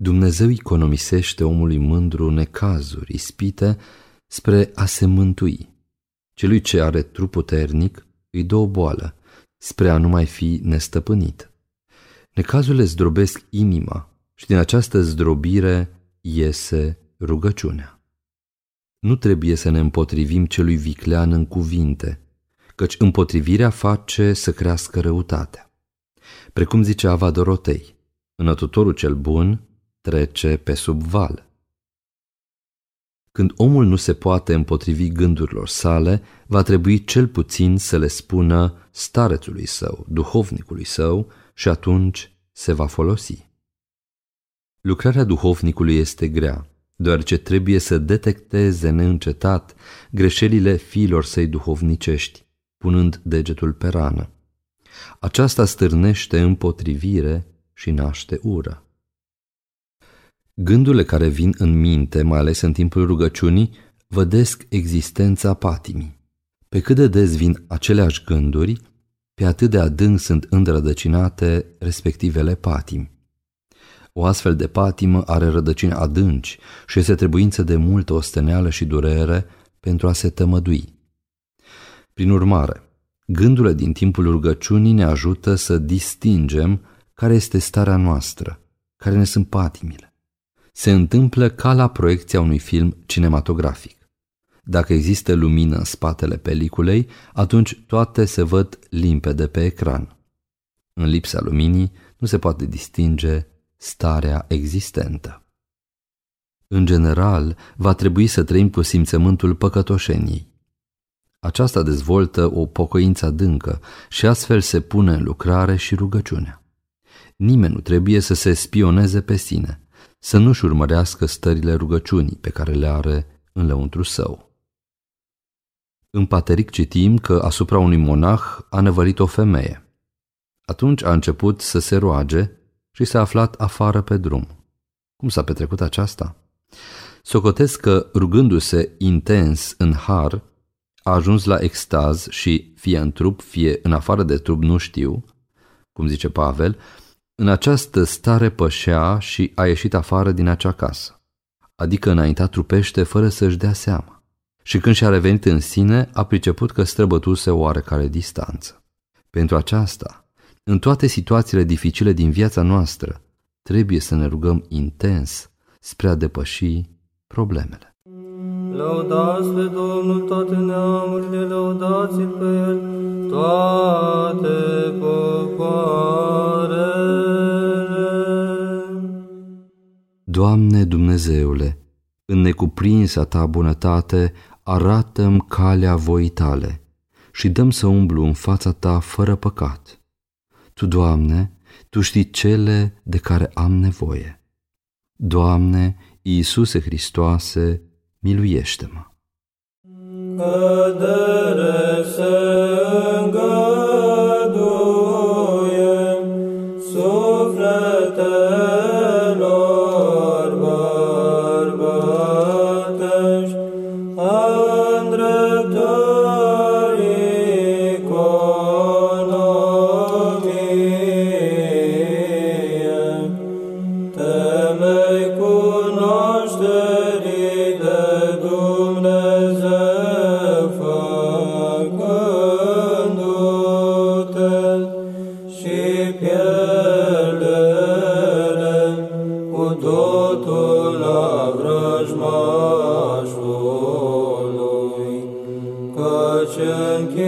Dumnezeu economisește omului mândru necazuri, ispite, spre a se mântui. Celui ce are trup puternic îi dă o boală, spre a nu mai fi nestăpânit. Necazurile zdrobesc inima și din această zdrobire iese rugăciunea. Nu trebuie să ne împotrivim celui viclean în cuvinte, căci împotrivirea face să crească răutatea. Precum zice Ava Dorotei, înătutorul cel bun trece pe sub val. Când omul nu se poate împotrivi gândurilor sale, va trebui cel puțin să le spună starețului său, duhovnicului său, și atunci se va folosi. Lucrarea duhovnicului este grea, deoarece trebuie să detecteze neîncetat greșelile fiilor săi duhovnicești, punând degetul pe rană. Aceasta stârnește împotrivire și naște ură. Gândurile care vin în minte, mai ales în timpul rugăciunii, vădesc existența patimii. Pe cât de des vin aceleași gânduri, pe atât de adânc sunt îndrădăcinate respectivele patimi. O astfel de patimă are rădăcini adânci și este trebuință de multă osteneală și durere pentru a se tămădui. Prin urmare, gândurile din timpul rugăciunii ne ajută să distingem care este starea noastră, care ne sunt patimile. Se întâmplă ca la proiecția unui film cinematografic. Dacă există lumină în spatele peliculei, atunci toate se văd limpede pe ecran. În lipsa luminii nu se poate distinge starea existentă. În general, va trebui să trăim cu simțământul păcătoșeniei. Aceasta dezvoltă o pocăință adâncă și astfel se pune în lucrare și rugăciunea. Nimeni nu trebuie să se spioneze pe sine, să nu-și urmărească stările rugăciunii pe care le are în lăuntru său. În Pateric citim că asupra unui monah a nevălit o femeie. Atunci a început să se roage și s-a aflat afară pe drum. Cum s-a petrecut aceasta? Socotesc că, rugându-se intens în har, a ajuns la extaz și, fie în trup, fie în afară de trup, nu știu, cum zice Pavel, în această stare pășea și a ieșit afară din acea casă, adică înaintea trupește fără să-și dea seama. Și când și-a revenit în sine, a priceput că străbătuse oarecare distanță. Pentru aceasta, în toate situațiile dificile din viața noastră, trebuie să ne rugăm intens spre a depăși problemele. Lăudați pe Domnul toate neamurile, lăudați pe El toate Doamne Dumnezeule, în necuprinsa Ta bunătate, arată-mi calea voii Tale și dăm să umblu în fața Ta fără păcat tu, Doamne, Tu știi cele de care am nevoie. Doamne, Iisuse Hristoase, miluiește-mă! Cădere se Dumnezeu